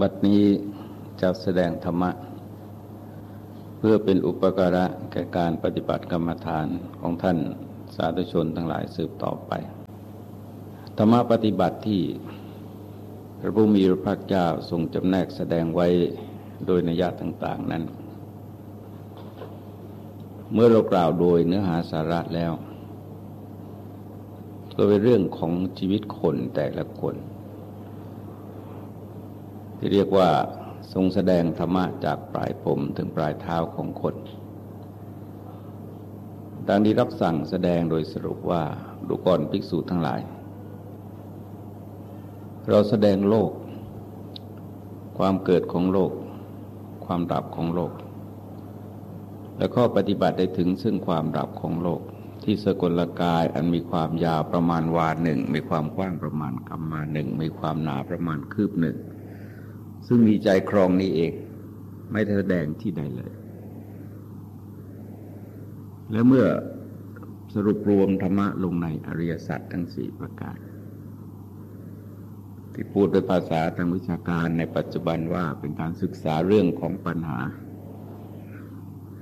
บัดนี้จะแสดงธรรมะ เพื่อเป็นอุปการะแก่การปฏิบัติกรรมฐานของท่านสาธุชนทั้งหลายสืบต่อไป ธรรมะปฏิบัติที่พระพุมีพระภาคเจ้าทรงจำแนกแสดงไว้โดยนิยาต่างๆนั้น เมื่อเรากล่าวโดยเนื้อหาสาระแล้วก็เป็นเรื่องของชีวิตคนแต่ละคน ที่เรียกว่าทรงแสดงธรรมะจากปลายผมถึงปลายเท้าของคนดังที่รับสั่งแสดงโดยสรุปว่าดูก่อนภิกษุทั้งหลาย เราแสดงโลก ความเกิดของโลก ความดับของโลก และข้อปฏิบัติได้ถึงซึ่งความดับของโลก ที่สกลกายอันมีความยาวประมาณวาหนึ่งมีความกว้างประมาณกำมาหนึ่งมีความหนาประมาณคืบหนึ่ง ซึ่งมีใจครองนี้เอง ไม่แสดงที่ใดเลย และเมื่อสรุปรวมธรรมะลงในอริยสัจทั้งสี่ประการ ที่พูดเป็นภาษาทางวิชาการในปัจจุบันว่าเป็นการศึกษาเรื่องของปัญหา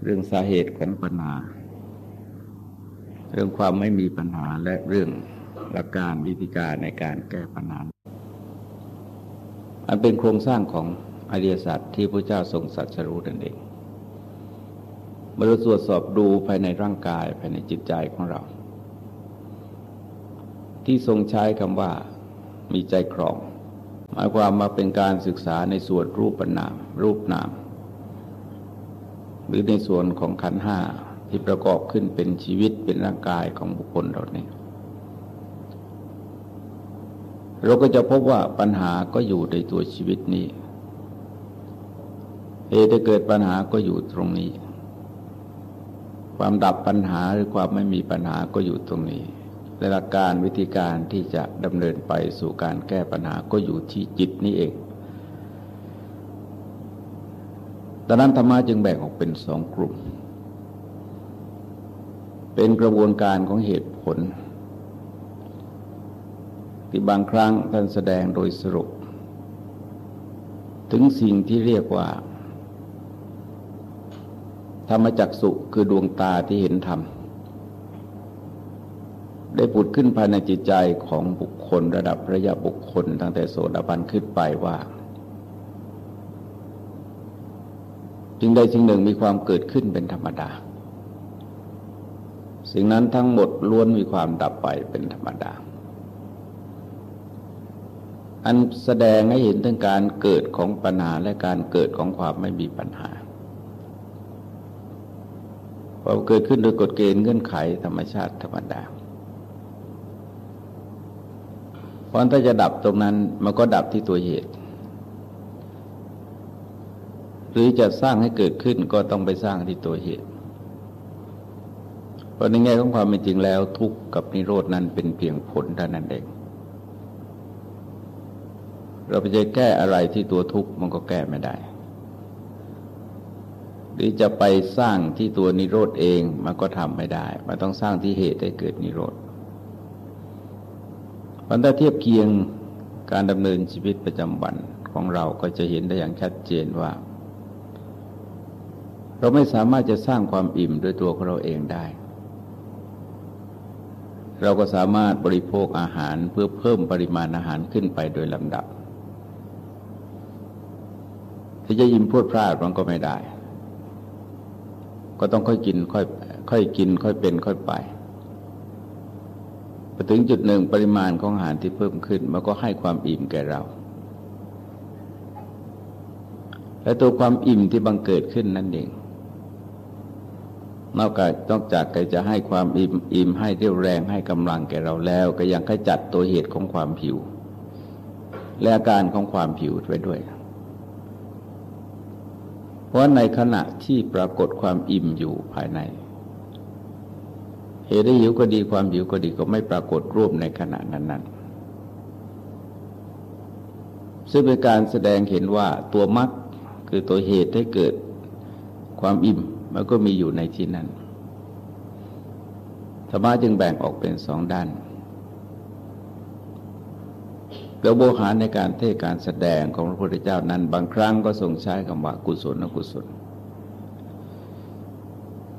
เรื่องสาเหตุของปัญหา เรื่องความไม่มีปัญหาและเรื่องหลักการวิธีการในการแก้ปัญหา อันเป็นโครงสร้างของอริยสัจที่พระเจ้าทรงสัจรู้นั่นเองเมื่อเราตรวจสอบดูภายในร่างกายภายในจิตใจของเรา ที่ทรงใช้คำว่ามีใจครอง หมายความมาเป็นการศึกษาในส่วนรูปนาม รูปนาม หรือในส่วนของขันห้าที่ประกอบขึ้นเป็นชีวิตเป็นร่างกายของบุคคลเราเนี่ย เราก็จะพบว่าปัญหาก็อยู่ในตัวชีวิตนี้เหตุจะเกิดปัญหาก็อยู่ตรงนี้ ความดับปัญหาหรือความไม่มีปัญหาก็อยู่ตรงนี้และหลักการวิธีการที่จะดำเนินไปสู่การแก้ปัญหาก็อยู่ที่จิตนี้เองดังนั้นธรรมะจึงแบ่งออกเป็นสองกลุ่ม เป็นกระบวนการของเหตุผล ที่บางครั้งท่านแสดงโดยสรุป ถึงสิ่งที่เรียกว่า ธรรมจักสุคือดวงตาที่เห็นธรรม ได้ผุดขึ้นภายในจิตใจของบุคคลระดับพระยะบุคคล ตั้งแต่โสดาบันขึ้นไปว่าจึงได้สิ่งหนึ่งมีความเกิดขึ้นเป็นธรรมดา สิ่งนั้นทั้งหมดล้วนมีความดับไปเป็นธรรมดา อันแสดงให้เห็นถึงการเกิดของปัญหาและการเกิดของความไม่มีปัญหาความเกิดขึ้นโดยกฎเกณฑ์เงื่อนไขธรรมชาติธรรมดาเพราะถ้าจะดับตรงนั้นมันก็ดับที่ตัวเหตุ หรือจะสร้างให้เกิดขึ้นก็ต้องไปสร้างที่ตัวเหตุ เพราะในแง่ของความเป็นจริงแล้วทุกข์กับนิโรดนั้นเป็นเพียงผลเท่านั้นเอง เราไปจะแก้อะไรที่ตัวทุกข์มันก็แก้ไม่ได้ หรือจะไปสร้างที่ตัวนิโรธเองมันก็ทำไม่ได้ มันต้องสร้างที่เหตุให้เกิดนิโรธมันถ้าเทียบเคียงการดำเนินชีวิตประจำวันของเราก็จะเห็นได้อย่างชัดเจนว่า เราไม่สามารถจะสร้างความอิ่มด้วยตัวของเราเองได้ เราก็สามารถบริโภคอาหารเพื่อเพิ่มปริมาณอาหารขึ้นไปโดยลำดับ ที่จะยิ้มพูดพลาดมันก็ไม่ได้ ก็ต้องค่อยกินค่อยค่อยกิน ค่อยเป็น ค่อยไปพอถึงจุดหนึ่งปริมาณของอาหารที่เพิ่มขึ้น มันก็ให้ความอิ่มแก่เรา และตัวความอิ่มที่บังเกิดขึ้นนั่นเอง นอกจากนอกจากจะให้ความอิ่มอิ่มให้เรี่ยวแรงให้กำลังแก่เราแล้ว ก็ยังขจัดตัวเหตุของความผิว และอาการของความผิวไปด้วย เพราะในขณะที่ปรากฏความอิ่มอยู่ภายใน เหตุได้หิวก็ดีความหิวก็ดีก็ไม่ปรากฏร่วมในขณะนั้นๆซึ่งเป็นการแสดงเห็นว่าตัวมรรคคือตัวเหตุให้เกิดความอิ่มมันก็มีอยู่ในที่นั้นธรรมะจึงแบ่งออกเป็นสองด้าน แล้วโบหารในการเทศการแสดงของพระพุทธเจ้านั้น บางครั้งก็ทรงใช้คำว่ากุศลอกุศล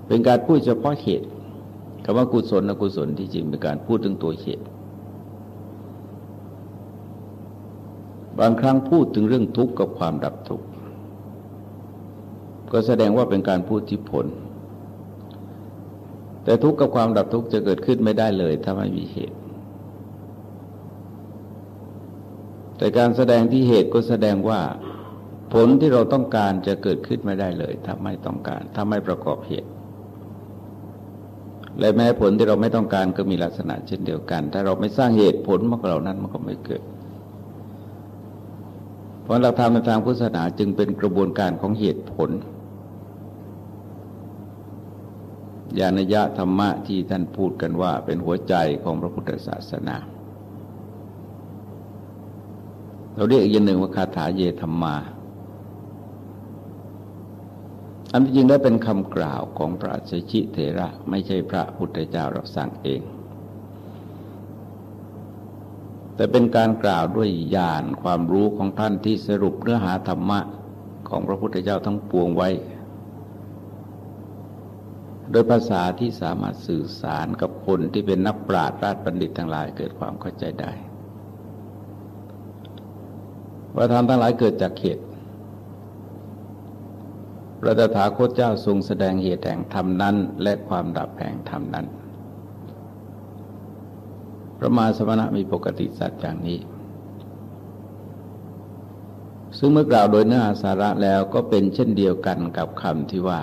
เป็นการพูดเฉพาะเหตุคำว่ากุศลอกุศลที่จริงเป็นการพูดถึงตัวเหตุบางครั้งพูดถึงเรื่องทุกข์กับความดับทุกข์ก็แสดงว่าเป็นการพูดที่ผล แต่ทุกข์กับความดับทุกข์จะเกิดขึ้นไม่ได้เลย ถ้าไม่มีเหตุ แต่การแสดงที่เหตุก็แสดงว่า ผลที่เราต้องการจะเกิดขึ้นไม่ได้เลย ถ้าไม่ต้องการ ถ้าไม่ประกอบเหตุ และแม้ผลที่เราไม่ต้องการก็มีลักษณะเช่นเดียวกัน ถ้าเราไม่สร้างเหตุผลมากเหล่านั้นมันก็ไม่เกิด เพราะหลักธรรมในทางพุทธศาสนาจึงเป็นกระบวนการของเหตุผลญาณยะธรรมะที่ท่านพูดกันว่าเป็นหัวใจของพระพุทธศาสนา เราเรียกอีกอย่างหนึ่งว่าคาถาเยธรรมาอันที่จริงได้เป็นคำกล่าวของพระเจชิเถระ ไม่ใช่พระพุทธเจ้ารับสั่งเอง แต่เป็นการกล่าวด้วยญาณความรู้ของท่านที่สรุปเนื้อหาธรรมะของพระพุทธเจ้าทั้งปวงไว้ โดยภาษาที่สามารถสื่อสารกับคนที่เป็นนักปราชญ์ราชบัณฑิตทั้งหลายเกิดความเข้าใจได้ ว่าธรรมทั้งหลายเกิดจากเหตุพระตถาคตเจ้าทรงแสดงเหตุแห่งธรรมนั้น และความดับแห่งธรรมนั้น พระมาสมณะมีปกติสัตว์อย่างนี้ ซึ่งเมื่อกล่าวโดยเนื้อหาสาระแล้วก็เป็นเช่นเดียวกันกับคำที่ว่า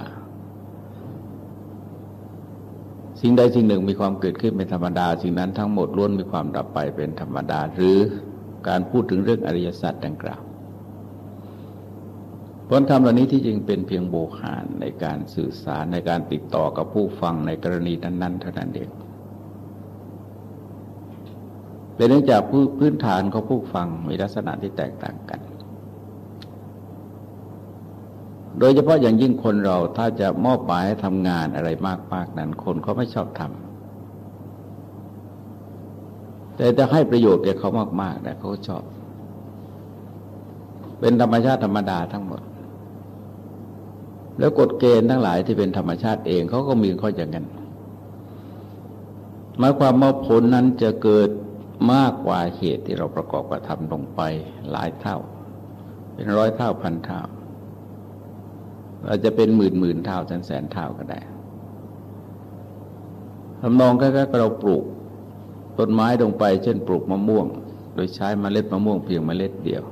สิ่งใดสิ่งหนึ่งมีความเกิดขึ้นเป็นธรรมดา สิ่งนั้นทั้งหมดล้วนมีความดับไปเป็นธรรมดาหรือ การพูดถึงเรื่องอริยสัจดังกล่าวผลธรรมเหล่านี้ที่จริงเป็นเพียงโบหารในการสื่อสารในการติดต่อกับผู้ฟังในกรณีนั้นๆเท่านั้นเองเป็นเนื่องจากพื้นฐานของผู้ฟังมีลักษณะที่แตกต่างกัน โดยเฉพาะอย่างยิ่งคนเราถ้าจะมอบหมายให้ทำงานอะไรมากๆนั้น คนเขาไม่ชอบทำ แต่จะให้ประโยชน์แก่เขามากๆนะเขาชอบ เป็นธรรมชาติธรรมดาทั้งหมด แล้วกฎเกณฑ์ทั้งหลายที่เป็นธรรมชาติเองเขาก็มีข้ออย่างนั้นหมายความว่าผลนั้นจะเกิดมากกว่าเหตุที่เราประกอบกระทำลงไปหลายเท่า เป็นร้อยเท่าพันเท่าอาจจะเป็นหมื่นหมื่นเท่าแสนแสนเท่าก็ได้ทำนองก็เราปลูก ต้นไม้ลงไปเช่นปลูกมะม่วง โดยใช้มเมล็ดมะม่วงเพียงเมล็ดเดียว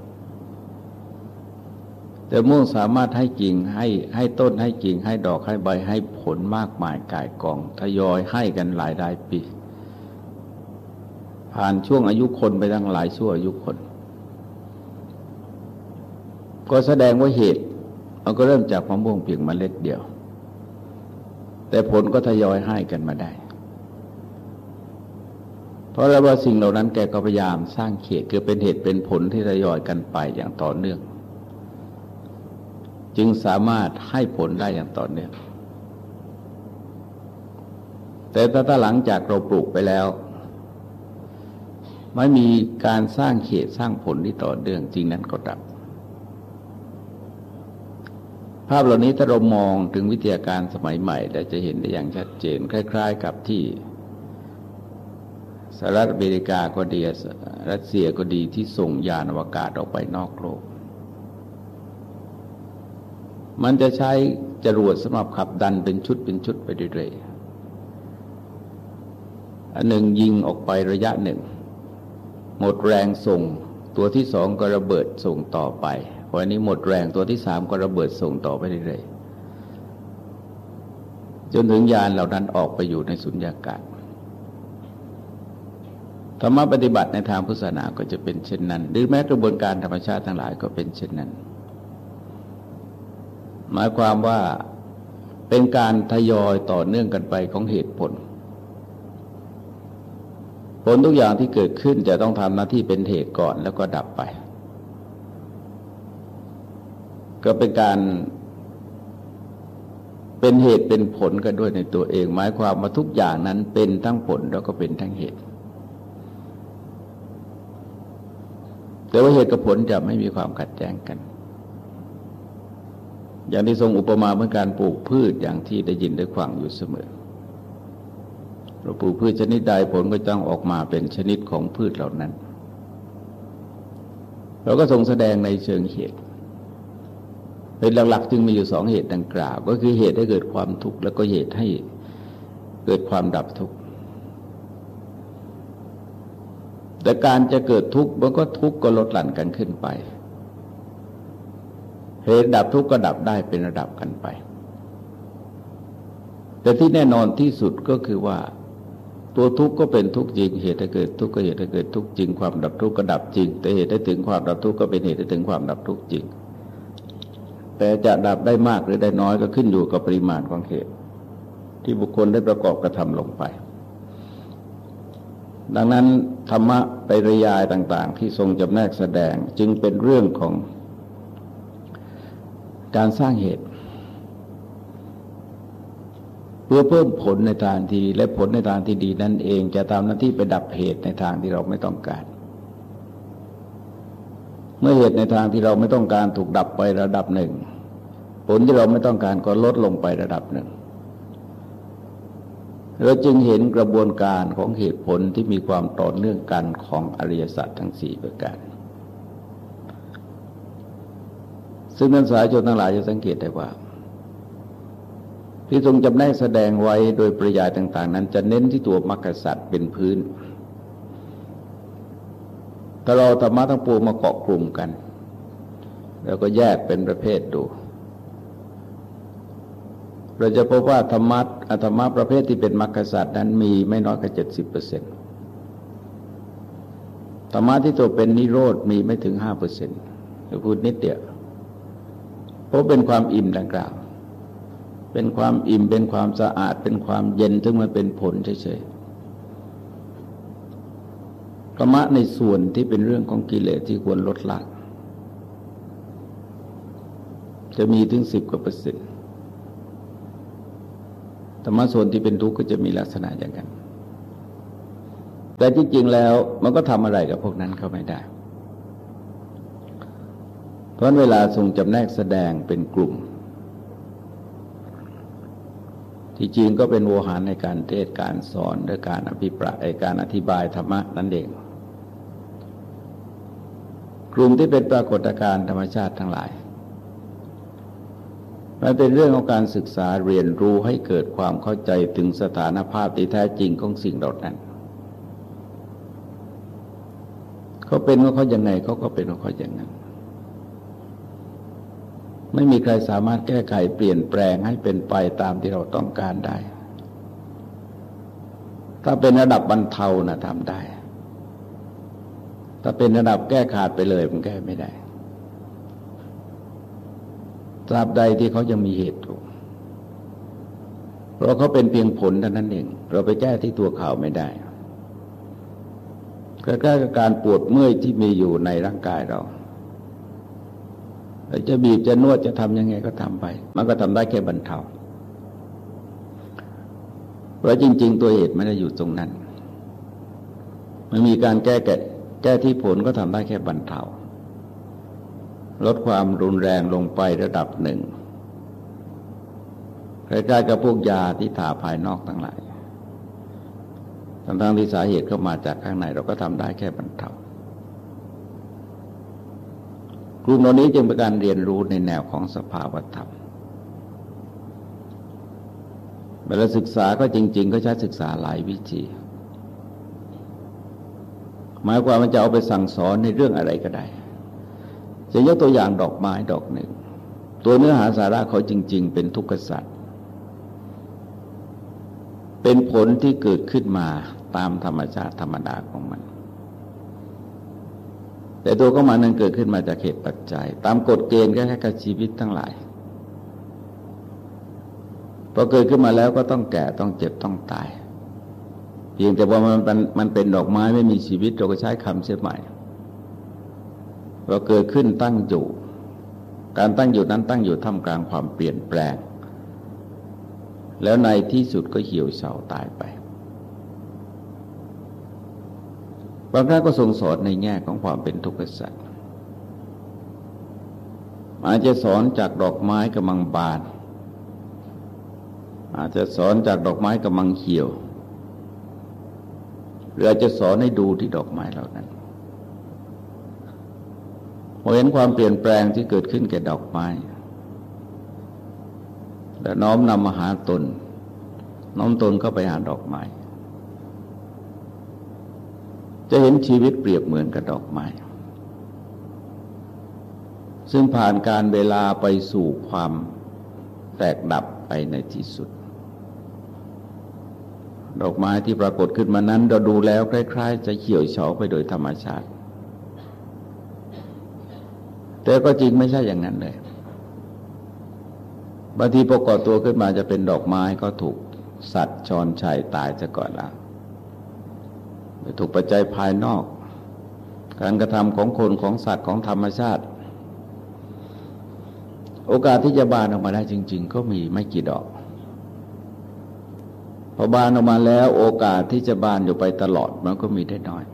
แต่ม่วงสามารถให้กิ่งให้ให้ต้นให้กิ่งให้ดอกให้ใบให้ผลมากมายกายกองทยอยให้กันหลายรายปี ผ่านช่วงอายุคนไปตั้งหลายชั่วอายุคน ก็แสดงว่าเหตุมันก็เริ่มจากมะม่วงเพียงเมล็ดเดียว แต่ผลก็ทยอยให้กันมาได้ เพราะแล้วว่าสิ่งเหล่านั้นแกก็พยายามสร้างเขตคือเป็นเหตุเป็นผลที่ทยอยกันไปอย่างต่อเนื่อง จึงสามารถให้ผลได้อย่างต่อเนื่อง แต่ถ้าหลังจากเราปลูกไปแล้ว ไม่มีการสร้างเขตสร้างผลที่ต่อเนื่องจริงนั้นก็ดับ ภาพเหล่านี้ถ้าเรามองถึงวิทยาการสมัยใหม่เราจะเห็นได้อย่างชัดเจน คล้าย ๆ กับที่ สหรัฐอเมริกาก็ดีรัสเซียก็ดีที่ส่งยานอวกาศออกไปนอกโลก มันจะใช้จรวดสำหรับขับดันเป็นชุดเป็นชุดไปเรื่อยๆอันหนึ่งยิงออกไประยะหนึ่ง หมดแรงส่ง ตัวที่สองก็ระเบิดส่งต่อไปวันนี้หมดแรงตัวที่สามก็ระเบิดส่งต่อไปเรื่อยๆจนถึงยานเหล่านั้นออกไปอยู่ในสุญญากาศ ธรรมะปฏิบัติในทางพุทธศาสนาก็จะเป็นเช่นนั้น หรือแม้กระบวนการธรรมชาติทั้งหลายก็เป็นเช่นนั้น หมายความว่าเป็นการทยอยต่อเนื่องกันไปของเหตุผล ผลทุกอย่างที่เกิดขึ้นจะต้องทำหน้าที่เป็นเหตุก่อนแล้วก็ดับไป ก็เป็นการเป็นเหตุเป็นผลกันด้วยในตัวเอง หมายความว่าทุกอย่างนั้นเป็นทั้งผลแล้วก็เป็นทั้งเหตุ แต่ว่าเหตุกับผลจะไม่มีความขัดแย้งกัน อย่างที่ทรงอุปมาเมื่อการปลูกพืชอย่างที่ได้ยินได้ฟังอยู่เสมอเราปลูกพืชชนิดใดผลก็ต้องออกมาเป็นชนิดของพืชเหล่านั้น เราก็ทรงแสดงในเชิงเหตุ เป็นหลักๆจึงมีอยู่สองเหตุดังกล่าว ก็คือเหตุให้เกิดความทุกข์แล้วก็เหตุให้เกิดความดับทุกข์ แต่การจะเกิดทุกข์มันก็ทุกข์ก็ลดหลั่นกันขึ้นไป เหตุดับทุกข์ก็ดับได้เป็นระดับกันไป แต่ที่แน่นอนที่สุดก็คือว่า ตัวทุกข์ก็เป็นทุกข์จริง เหตุให้เกิดทุกข์ก็เหตุให้เกิดทุกข์จริง ความดับทุกข์ก็ดับจริง แต่เหตุให้ถึงความดับทุกข์ก็เป็นเหตุให้ถึงความดับทุกข์จริง แต่จะดับได้มากหรือได้น้อยก็ขึ้นอยู่กับปริมาณของเหตุ ที่บุคคลได้ประกอบกระทำลงไป ดังนั้นธรรมะไปรยายต่าง ๆ ที่ทรงจำแนกแสดงจึงเป็นเรื่องของการสร้างเหตุ เพื่อเพิ่มผลในทางที่ดีและผลในทางที่ดีนั่นเองจะตามหน้าที่ไปดับเหตุในทางที่เราไม่ต้องการ เมื่อเหตุในทางที่เราไม่ต้องการถูกดับไประดับหนึ่ง ผลที่เราไม่ต้องการก็ลดลงไประดับหนึ่ง เราจึงเห็นกระบวนการของเหตุผลที่มีความต่อเนื่องกันของอริยสัจทั้งสี่ประการซึ่งนักสายชนทั้งหลายจะสังเกตได้ว่า ที่ทรงจำแนกแสดงไว้โดยปริยายต่าง ๆ นั้น จะเน้นที่ตัวมรรคสัตว์เป็นพื้นถ้าเราธรรมะทั้งปวงมาเกาะกลุ่มกัน แล้วก็แยกเป็นประเภทดู เราจะพบว่าธรรมะธรรมะประเภทที่เป็นมรรคศาสตร์นั้นมีไม่น้อยกว่าเจ็ดสิบเปอร์เซ็นต์ธรรมะที่ตัวเป็นนิโรธมีไม่ถึงห้าเปอร์เซ็นต์พูดนิดเดียวเพราะเป็นความอิ่มดังกล่าว เป็นความอิ่มเป็นความสะอาดเป็นความเย็นซึ่งมันเป็นผลเฉยๆธรรมะในส่วนที่เป็นเรื่องของกิเลสที่ควรลดละจะมีถึงสิบกว่าเปอร์เซ็นต์ ธรรมะส่วนที่เป็นทุกข์ก็จะมีลักษณะอย่างนั้นแต่จริงๆแล้วมันก็ทำอะไรกับพวกนั้นเขาไม่ได้ เพราะเวลาทรงจำแนกแสดงเป็นกลุ่ม ที่จริงก็เป็นโวหารในการเทศการสอนและการอภิปรายการอธิบายธรรมะนั่นเอง กลุ่มที่เป็นปรากฏการณ์ธรรมชาติทั้งหลาย มันเป็นเรื่องของการศึกษาเรียนรู้ให้เกิดความเข้าใจถึงสถานภาพที่แท้จริงของสิ่งเหล่านั้นเขาเป็นว่าเขาอย่างไงเขาก็เป็นว่าเขาอย่างนั้น ไม่มีใครสามารถแก้ไขเปลี่ยนแปลงให้เป็นไปตามที่เราต้องการได้ ถ้าเป็นระดับบรรเทานะทำได้ ถ้าเป็นระดับแก้ขาดไปเลยมันแก้ไม่ได้ ตราบใดที่เขายังมีเหตุอยู่เพราะเขาเป็นเพียงผลเท่านั้นเอง เราไปแก้ที่ตัวเขาไม่ได้ก็แก้กับการปวดเมื่อยที่มีอยู่ในร่างกายเราจะบีบจะนวดจะทำยังไงก็ทำไป มันก็ทำได้แค่บรรเทาเพราะจริง ๆ ตัวเหตุไม่ได้อยู่ตรงนั้น มันมีการแก้แก้แก้ที่ผลก็ทำได้แค่บรรเทา ลดความรุนแรงลงไประดับหนึ่งคล้ๆกับพวกยาที่ถาภายนอกทั้งหลายทั้งๆที่สาเหตุเข้ามาจากข้างใน เราก็ทำได้แค่บรรเทากลุ่มเหล่านี้จึงเป็นการเรียนรู้ในแนวของสภาวธรรมเวลาศึกษาก็จริง ๆ ก็ใช้ศึกษาหลายวิธี หมายความว่าจะเอาไปสั่งสอนในเรื่องอะไรก็ได้ จะยกตัวอย่างดอกไม้ดอกหนึ่ง ตัวเนื้อหาสาระเขาจริง ๆ เป็นทุกข์สัตว์เป็นผลที่เกิดขึ้นมาตามธรรมชาติธรรมดาของมัน แต่ตัวของมันนั้นเกิดขึ้นมาจากเหตุปัจจัย ตามกฎเกณฑ์แค่กับชีวิตทั้งหลายพอเกิดขึ้นมาแล้วก็ต้องแก่ต้องเจ็บต้องตาย เพียงแต่ว่ามันมันเป็นดอกไม้ไม่มีชีวิตเราก็ใช้คำเสียใหม่ เราเกิดขึ้นตั้งอยู่ การตั้งอยู่นั้นตั้งอยู่ท่ามกลางความเปลี่ยนแปลง แล้วในที่สุดก็เหี่ยวเฉาตายไปบางครั้งก็ทรงสอนในแง่ของความเป็นทุกข์สัตว์อาจจะสอนจากดอกไม้กำลังบาน อาจจะสอนจากดอกไม้กำลังเขียว หรืออาจจะสอนให้ดูที่ดอกไม้เหล่านั้น พอเห็นความเปลี่ยนแปลงที่เกิดขึ้นแก่ดอกไม้ และน้อมนำมาหาตน น้อมตนเข้าไปหาดอกไม้ จะเห็นชีวิตเปรียบเหมือนกับดอกไม้ ซึ่งผ่านการเวลาไปสู่ความแตกดับไปในที่สุด ดอกไม้ที่ปรากฏขึ้นมานั้นเราดูแล้วคล้าย ๆ จะเขียวเฉาไปโดยธรรมชาติ แต่ก็จริงไม่ใช่อย่างนั้นเลยบางทีประกอบตัวขึ้นมาจะเป็นดอกไม้ก็ถูกสัตว์ชอนชัยตายซะก่อนละถูกปัจจัยภายนอก การกระทำของคนของสัตว์ของธรรมชาติ โอกาสที่จะบานออกมาได้จริง ๆ ก็มีไม่กี่ดอกพอบานออกมาแล้ว โอกาสที่จะบานอยู่ไปตลอดมันก็มีได้น้อย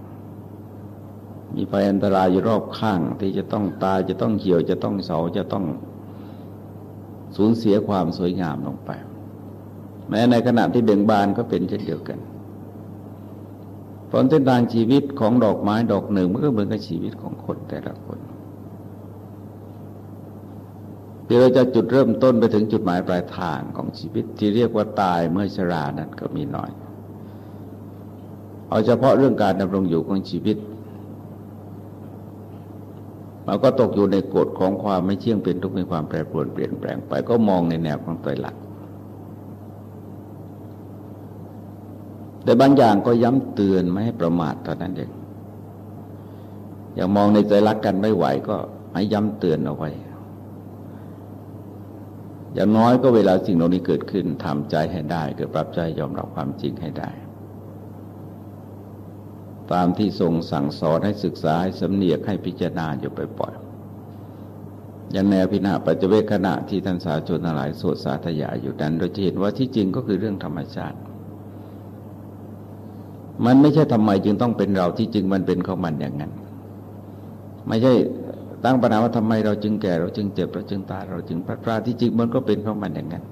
มีภัยอันตรายอยู่รอบข้าง ที่จะต้องตายจะต้องเหี่ยวจะต้องเสาจะต้องสูญเสียความสวยงามลงไป แม้ในขณะที่เบ่งบานก็เป็นเช่นเดียวกันผลเส้นทางชีวิตของดอกไม้ดอกหนึ่งมันก็เหมือนกับชีวิตของคนแต่ละคนที่เราจะจุดเริ่มต้นไปถึงจุดหมายปลายทางของชีวิตที่เรียกว่าตายเมื่อชรานั้นก็มีน้อย เอาเฉพาะเรื่องการดำรงอยู่ของชีวิต มันก็ตกอยู่ในกฎของความไม่เที่ยงเป็นทุกข์มีความแปรปรวนเปลี่ยนแปลงไป ก็มองในแนวของตัวหลักแต่บางอย่างก็ย้ำเตือนไม่ให้ประมาทเท่านั้นเองอย่างมองในใจรักกันไม่ไหวก็ให้ย้ำเตือนเอาไว้ อย่างน้อยก็เวลาสิ่งเหล่านี้เกิดขึ้นทำใจให้ได้ เกิดปรับใจยอมรับความจริงให้ได้ ตามที่ทรงสั่งสอนให้ศึกษาให้สำเนียกให้พิจารณาอยู่บ่อยอย่างแนวพิณาปัจเวคขณะที่ท่านสาชนหลายสวดสาธยายอยู่นั้นโดยเห็นว่าที่จริงก็คือเรื่องธรรมชาติ มันไม่ใช่ทำไมจึงต้องเป็นเราที่จริงมันเป็นของมันอย่างนั้น ไม่ใช่ตั้งปัญหาว่าทำไมเราจึงแก่เราจึงเจ็บเราจึงตายเราจึงพลาดพลาดที่จริงมันก็เป็นของมันอย่างนั้น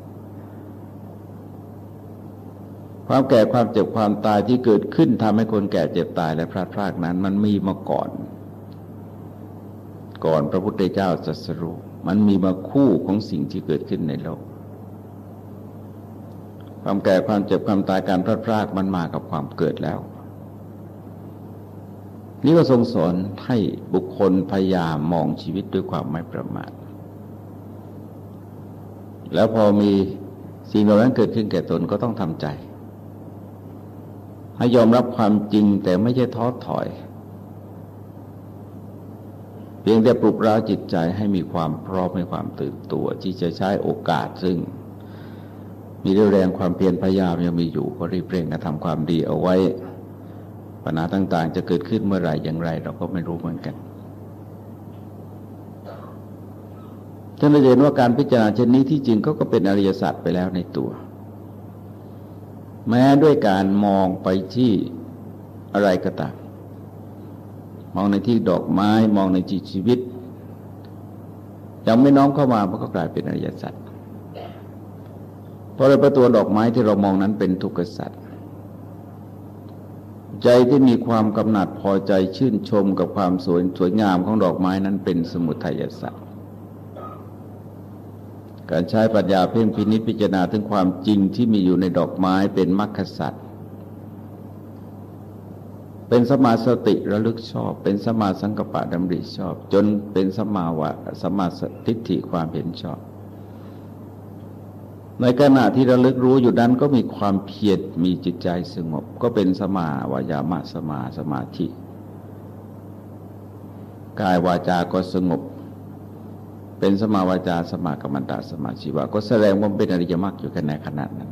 ความแก่ความเจ็บความตายที่เกิดขึ้นทำให้คนแก่เจ็บตายและพลาดพลาดนั้นมันมีมาก่อน ก่อนพระพุทธเจ้าจะสรุมันมีมาคู่ของสิ่งที่เกิดขึ้นในโลก ความแก่ความเจ็บความตายการพลาดพลาดมันมากับความเกิดแล้ว นี่ก็ทรงสอนให้บุคคลพยายามมองชีวิตด้วยความไม่ประมาทแล้วพอมีสิ่งเหล่านั้นเกิดขึ้นแก่ตนก็ต้องทำใจ ให้ยอมรับความจริงแต่ไม่ใช่ท้อถอย เพียงแต่ปลุกร้าจิตใจให้มีความพร้อมมีความตื่นตัว ที่จะใช้โอกาสซึ่ง มีเรี่ยวแรงความเพียรพยายามยังมีอยู่ก็รีบเร่งกระทำความดีเอาไว้ปัญหาต่าง ๆ จะเกิดขึ้นเมื่อไหร่อย่างไร เราก็ไม่รู้เหมือนกันท่านเห็นว่าการพิจารณาเช่นนี้ที่จริงก็ก็เป็นอริยสัจไปแล้วในตัว แม้ด้วยการมองไปที่อะไรก็ตาม มองในที่ดอกไม้ มองในจีชีวิตยังไม่น้อมเข้ามามันก็กลายเป็นอริยสัจเพราะประตัวดอกไม้ที่เรามองนั้นเป็นทุกข์สัจใจที่มีความกำหนัดพอใจชื่นชมกับความสวยสวยงามของดอกไม้นั้นเป็นสมุทัยสัจ การใช้ปัญญาเพ่งพินิจพิจารณาถึงความจริงที่มีอยู่ในดอกไม้เป็นมรรคสัตว์เป็นสมาสติระลึกชอบ เป็นสมาสังกปะดำริชอบ จนเป็นสมาวะสมาสทิฏฐิความเห็นชอบ ในขณะที่ระลึกรู้อยู่นั้นก็มีความเพียรมีจิตใจสงบ ก็เป็นสมาวายามะสมาสมาธิ กายวาจาก็สงบ เป็นสมาวาจาสมากรรมตาสมาชีวะก็แสดงว่าเป็นอริยมรรคอยู่กันในขนาดนั้น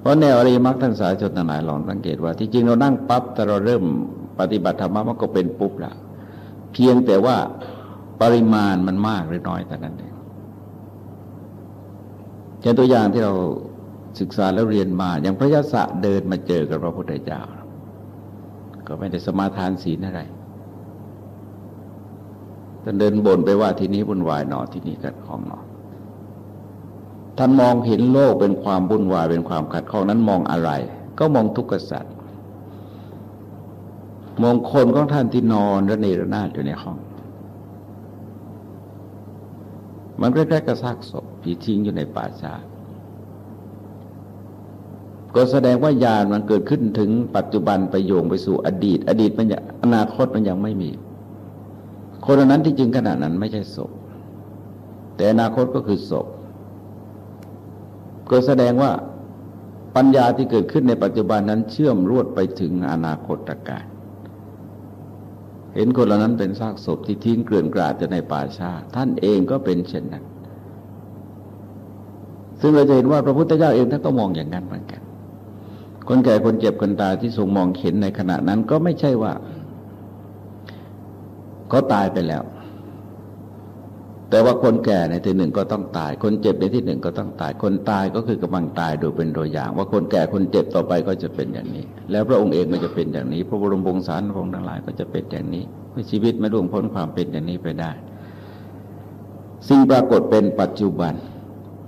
เพราะแนวอริยมรรคท่านสายชนทั้งหลายลองสังเกตว่าที่จริงเรานั่งปั๊บแต่เราเริ่มปฏิบัติธรรมมันก็เป็นปุ๊บละเพียงแต่ว่าปริมาณมันมากหรือน้อยแต่นั้นเองเช่นตัวอย่างที่เราศึกษาแล้วเรียนมา อย่างพระยศะเดินมาเจอกับพระพุทธเจ้า ก็ไม่ได้สมาทานศีลอะไร ท่านเดินบ่นไปว่าที่นี้วุ่นวายหนอที่นี่ขัดข้องหนอท่านมองเห็นโลกเป็นความวุ่นวายเป็นความขัดข้องนั้นมองอะไร ก็มองทุกข์สัตว์มองคนของท่านที่นอนระเนระนาดอยู่ในห้อง มันใกล้ๆกับซากศพผีทิ้งอยู่ในป่าชาก็แสดงว่าญาณมันเกิดขึ้นถึงปัจจุบันไปโยงไปสู่อดีต อดีตมันยังอนาคตมันยังไม่มี คนนั้นที่จริงขนาดนั้นไม่ใช่ศพ แต่อนาคตก็คือศพก็แสดงว่าปัญญาที่เกิดขึ้นในปัจจุบันนั้นเชื่อมรวดไปถึงอนาคตการเห็นคนเหล่านั้นเป็นซากศพที่ทิ้งเกลื่อนกลาดจะในป่าชาท่านเองก็เป็นเช่นนั้น ซึ่งเราจะเห็นว่าพระพุทธเจ้าเองท่านก็มองอย่างนั้นเหมือนกัน คนแก่คนเจ็บคนตายที่ทรงมองเห็นในขณะนั้นก็ไม่ใช่ว่า เขาตายไปแล้ว แต่ว่าคนแก่ในที่หนึ่งก็ต้องตาย คนเจ็บในที่หนึ่งก็ต้องตาย คนตายก็คือกำลังตายโดยเป็นตัวอย่าง ว่าคนแก่คนเจ็บต่อไปก็จะเป็นอย่างนี้ แล้วพระองค์เองก็จะเป็นอย่างนี้ พระบรมวงศานุวงศ์ทั้งหลายก็จะเป็นอย่างนี้ชีวิตไม่ล่วงพ้นความเป็นอย่างนี้ไปได้สิ่งปรากฏเป็นปัจจุบัน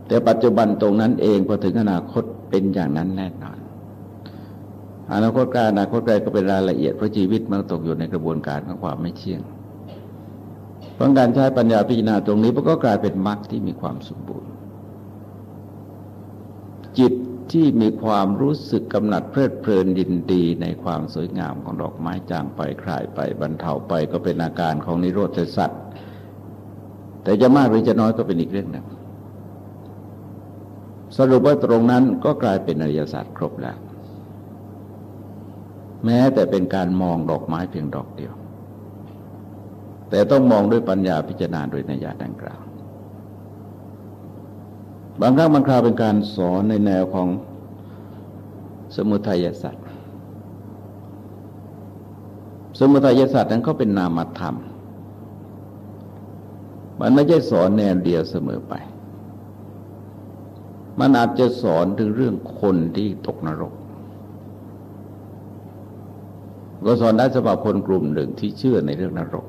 แต่ปัจจุบันตรงนั้นเองพอถึงอนาคตเป็นอย่างนั้นแน่นอน อนาคตการอนาคตไกลก็เป็นรายละเอียดเพราะชีวิตมันตกอยู่ในกระบวนการของความไม่เที่ยง เพราะการใช้ปัญญาพิจารณาตรงนี้มันก็กลายเป็นมรรคที่มีความสมบูรณ์ จิตที่มีความรู้สึกกำหนัดเพลิดเพลินยินดีในความสวยงามของดอกไม้จางไปคลายไปบรรเทาไปก็เป็นอาการของนิโรธสัตว์แต่จะมากหรือจะน้อยก็เป็นอีกเรื่องหนึ่งสรุปว่าตรงนั้นก็กลายเป็นอริยสัจครบแล้ว แม้แต่เป็นการมองดอกไม้เพียงดอกเดียว แต่ต้องมองด้วยปัญญาพิจารณาโดยนัยยะดังกล่าว บางครั้งบางคราวเป็นการสอนในแนวของสมุทัยศาสตร์สมุทัยศาสตร์นั้นก็เป็นนามธรรม มันไม่ใช่สอนแนวเดียวเสมอไป มันอาจจะสอนถึงเรื่องคนที่ตกนรก ก็สอนได้สำหรับคนกลุ่มหนึ่งที่เชื่อในเรื่องนรก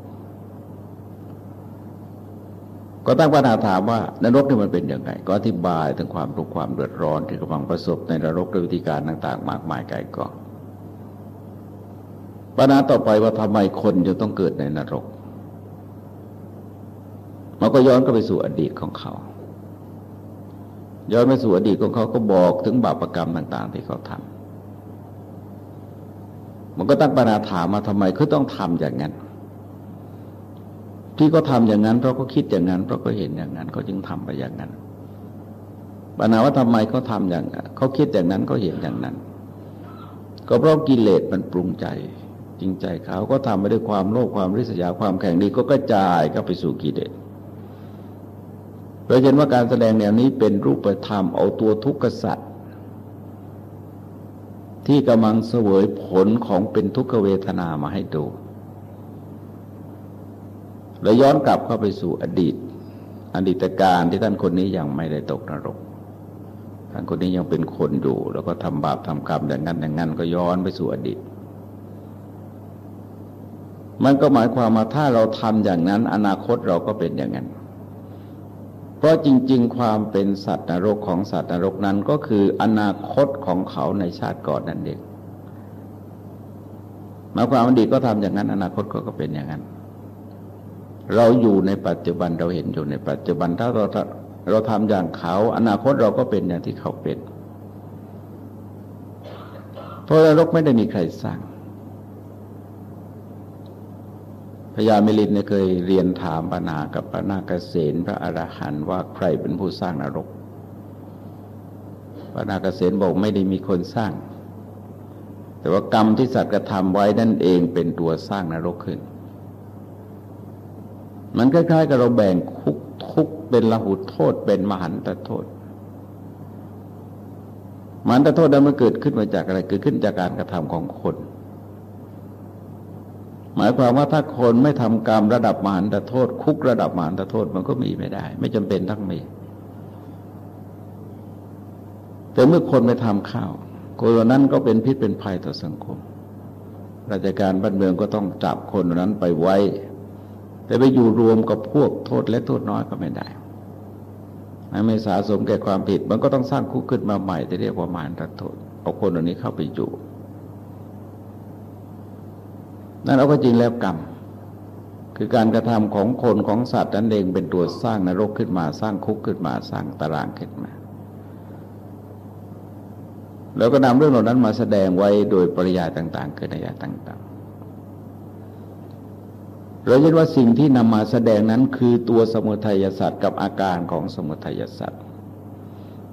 ก็ตั้งปัญหาถามว่านรกนี่มันเป็นยังไง ก็อธิบายถึงความทุกข์ความเดือดร้อนที่กำลังประสบในนรกด้วยวิธีการต่าง ๆ มากมายไกลกองปัญหาต่อไปว่าทำไมคนจะต้องเกิดในนรกมันก็ย้อนก็ไปสู่อดีตของเขา ย้อนไปสู่อดีตของเขาก็บอกถึงบาปรกรรมต่าง ๆ ที่เขาทำมันก็ตั้งปัญหาถามมาทำไมเขาต้องทำอย่างนั้น ที่เขาทาอย่างนั้นเพราะเขาคิดอย่างนั้นเพราะเขาเห็นอย่างนั้นเขาจึงทำไปอย่างนั้นปัญหาว่าทำไมเขาทาอย่างเขาคิดอย่างนั้นเขาเห็นอย่างนั้น ก็เพราะกิเลสมันปรุงใจ จริงใจเขาก็ทำไปด้วยความโลภความริษยาความแข็งดีก็กระจายก็ไปสู่กิเลสเราเห็นว่าการแสดงแนวนี้เป็นรูปธรรมเอาตัวทุกข์สัตว์ที่กำลังเสวยผลของเป็นทุกขเวทนามาให้ดู แล้วย้อนกลับเข้าไปสู่อดีต อดีตการที่ท่านคนนี้ยังไม่ได้ตกนรกท่านคนนี้ยังเป็นคนอยู่ แล้วก็ทำบาปทำกรรมอย่างนั้นอย่างนั้นก็ย้อนไปสู่อดีต มันก็หมายความว่าถ้าเราทำอย่างนั้น อนาคตเราก็เป็นอย่างนั้น เพราะจริง ๆ ความเป็นสัตว์นรกของสัตว์นรกนั้นก็คืออนาคตของเขาในชาติก่อนนั่นเองหมายความอดีตก็ทำอย่างนั้น อนาคตก็เป็นอย่างนั้น เราอยู่ในปัจจุบันเราเห็นอยู่ในปัจจุบันถ้าเราเราทำอย่างเขา อนาคตเราก็เป็นอย่างที่เขาเป็น เพราะนรกไม่ได้มีใครสร้างพญาเมลินเนี่ยเคยเรียนถามปัญหากับพระนาคเษนพระอรหันต์ว่าใครเป็นผู้สร้างนรก พระนาคเษนบอกไม่ได้มีคนสร้าง แต่ว่ากรรมที่สัตว์กระทำไว้นั่นเองเป็นตัวสร้างนรกขึ้น มันคล้ายๆกับเราแบ่งคุกทุกเป็นละหุโทษเป็นมหันตโทษมหันตโทษนั้นมันเกิดขึ้นมาจากอะไรเกิดขึ้นจากการกระทำของคน หมายความว่าถ้าคนไม่ทำกรรมระดับมหันตโทษ คุกระดับมหันตโทษมันก็มีไม่ได้ ไม่จำเป็นต้องมีแต่เมื่อคนไม่ทำข้าวคนนั้นก็เป็นพิษเป็นภัยต่อสังคม ราชการบ้านเมืองก็ต้องจับคนนั้นไปไว้ แต่ไปอยู่รวมกับพวกโทษและโทษน้อยก็ไม่ได้ไม่สาสมแก่ความผิด มันก็ต้องสร้างคุกขึ้นมาใหม่ที่เรียกว่ามารรัโทษเอาคนเหล่านี้เข้าไปอยู่นั่นเอาก็จริงแล้วกรรมคือการกระทำของคนของสัตว์นั่นเองเป็นตัวสร้างนรกขึ้นมาสร้างคุกขึ้นมาสร้างตารางขึ้นมา แล้วก็นำเรื่องเหล่านั้นมาแสดงไว้โดยปริยายต่าง ๆ คือนัยยะต่าง ๆ เราเห็นว่าสิ่งที่นำมาแสดงนั้นคือตัวสมุทัยสัตว์กับอาการของสมุทัยสัตว์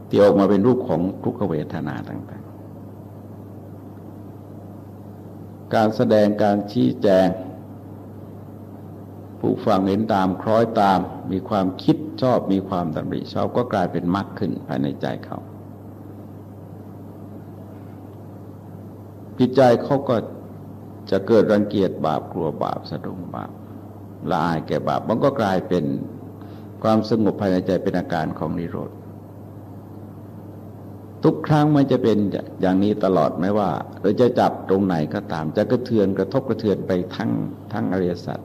ที่ออกมาเป็นรูปของทุกขเวทนาต่างๆ การแสดงการชี้แจง ผู้ฟังเห็นตามคล้อยตาม มีความคิดชอบมีความดำริชอบก็กลายเป็นมรรคขึ้นภายในใจเขาจิตใจเขาก็จะเกิดรังเกียจบาปกลัวบาปสะดุ้งบาป ละอายแก่บาปมันก็กลายเป็นความสงบภายในใจเป็นอาการของนิโรธ ทุกครั้งมันจะเป็นอย่างนี้ตลอดไม่ว่า เราจะจับตรงไหนก็ตาม จะกระเทือนกระทบกระเทือนไปทั้งทั้งอริยสัจ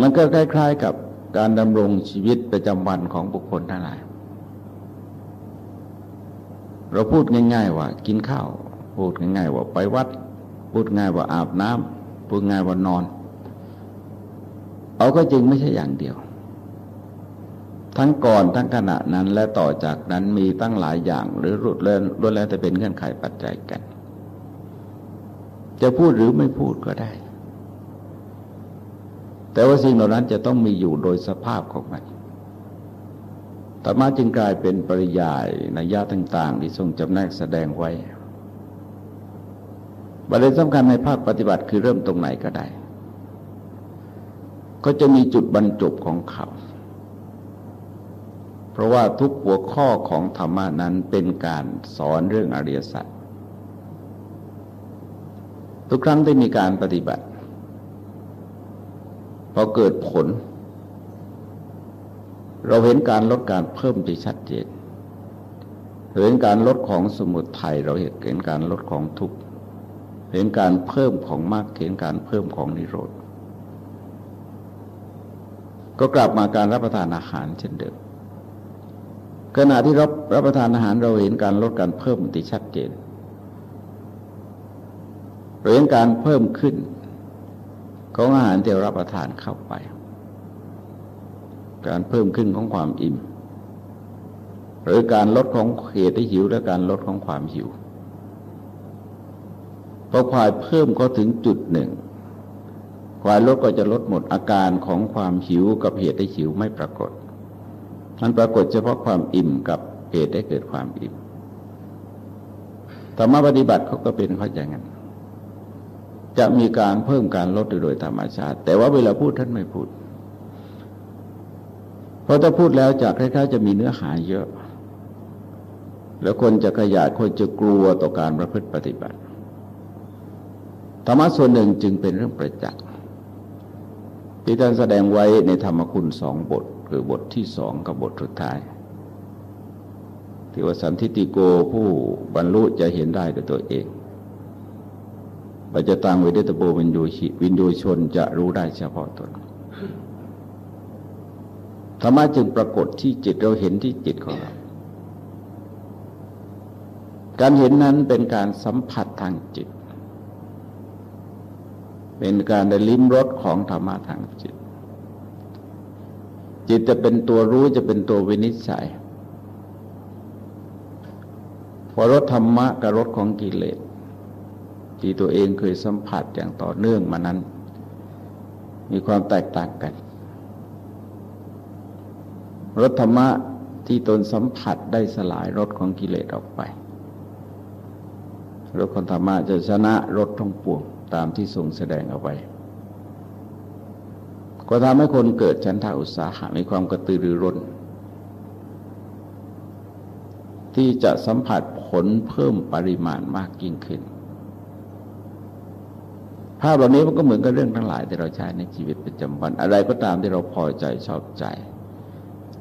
มันก็คล้าย ๆกับการดำรงชีวิตประจำวันของบุคคลทั้งหลาย เราพูดง่าย ๆ ว่ากินข้าว พูดง่าย ๆ ว่าไปวัด พูดง่ายว่าอาบน้ำ พูดง่ายว่านอน เอาก็จริงไม่ใช่อย่างเดียว ทั้งก่อนทั้งขณะนั้นและต่อจากนั้นมีตั้งหลายอย่างหรือรุดเล่นรุดแล้วแต่เป็นเงื่อนไขปัจจัยกัน จะพูดหรือไม่พูดก็ได้ แต่ว่าสิ่งเหล่านั้นจะต้องมีอยู่โดยสภาพของมันธรรมะจึงกลายเป็นปริยายในญาต่าง ๆ ที่ทรงจำแนกแสดงไว้ ประเด็นสำคัญในภาคปฏิบัติคือเริ่มตรงไหนก็ได้ ก็จะมีจุดบรรจบของเขา เพราะว่าทุกหัวข้อของธรรมานั้นเป็นการสอนเรื่องอริยสัจทุกครั้งที่มีการปฏิบัติพอเกิดผล เราเห็นการลดการเพิ่มที่ชัดเจนเห็นการลดของสมุทัยเราเห็นการลดของทุกข์ เห็นการเพิ่มของมรรคเห็นการเพิ่มของนิโรธ ก็กลับมาการรับประทานอาหารเช่นเดิมขณะที่รับรับประทานอาหารเราเห็นการลดการเพิ่มติชัดเจนเราเห็นการเพิ่มขึ้น ของอาหารที่เรารับประทานเข้าไป การเพิ่มขึ้นของความอิ่ม หรือการลดของเหตุที่หิวและการลดของความหิว พอควายเพิ่มก็ถึงจุดหนึ่ง ควายลดก็จะลดหมดอาการของความหิวกับเหตุที่หิวไม่ปรากฏ มันปรากฏเฉพาะความอิ่มกับเหตุให้เกิดความอิ่มธรรมปฏิบัติเขาก็เป็นเข้ออย่างนั้น จะมีการเพิ่มการลดโดยธรรมชาติ แต่ว่าเวลาพูดท่านไม่พูด เพราะถ้าพูดแล้วจะคล้ายๆจะมีเนื้อหาเยอะ แล้วคนจะขยายคนจะกลัวต่อการประพฤติปฏิบัติ ธรรมะส่วนหนึ่งจึงเป็นเรื่องประจักษ์ที่ท่านแสดงไว้ในธรรมคุณสองบท คือบทที่สองกับบทสุดท้าย ที่ว่าสันทิติโกผู้บรรลุจะเห็นได้ด้วยตัวเองปัจจตังเวเดตโบวินโยชิวินโยชนจะรู้ได้เฉพาะตนธรรมะจึงปรากฏที่จิตเราเห็นที่จิตของเรา การเห็นนั้นเป็นการสัมผัสทางจิต เป็นการได้ลิ้มรสของธรรมะทางจิต จิตจะเป็นตัวรู้จะเป็นตัววินิจฉัยพอรถธรรมะกับรถของกิเลสที่ตัวเองเคยสัมผัสอย่างต่อเนื่องมานั้น มีความแตกต่างกันรถธรรมะที่ตนสัมผัสได้สลายรถของกิเลสออกไปรถของธรรมะจะชนะรถทั้งปวง ตามที่ทรงแสดงเอาไว้ ก็ทำให้คนเกิดฉันทาอุตสาหะมีความกระตือรือร้น ที่จะสัมผัสผลเพิ่มปริมาณมากยิ่งขึ้น ภาพเหล่านี้มันก็เหมือนกับเรื่องทั้งหลายที่เราใช้ในชีวิตประจำวัน อะไรก็ตามที่เราพอใจชอบใจ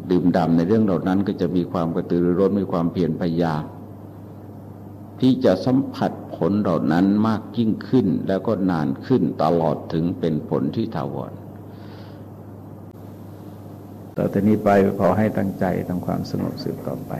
ดื่มด่ำในเรื่องเหล่านั้นก็จะมีความกระตือรือร้นมีความเพียรพยายาม ที่จะสัมผัสผลเหล่านั้นมากยิ่งขึ้นแล้วก็นานขึ้นตลอดถึงเป็นผลที่ถาวรต่อจากนี้ไปขอให้ตั้งใจทำความสงบสืบต่อไป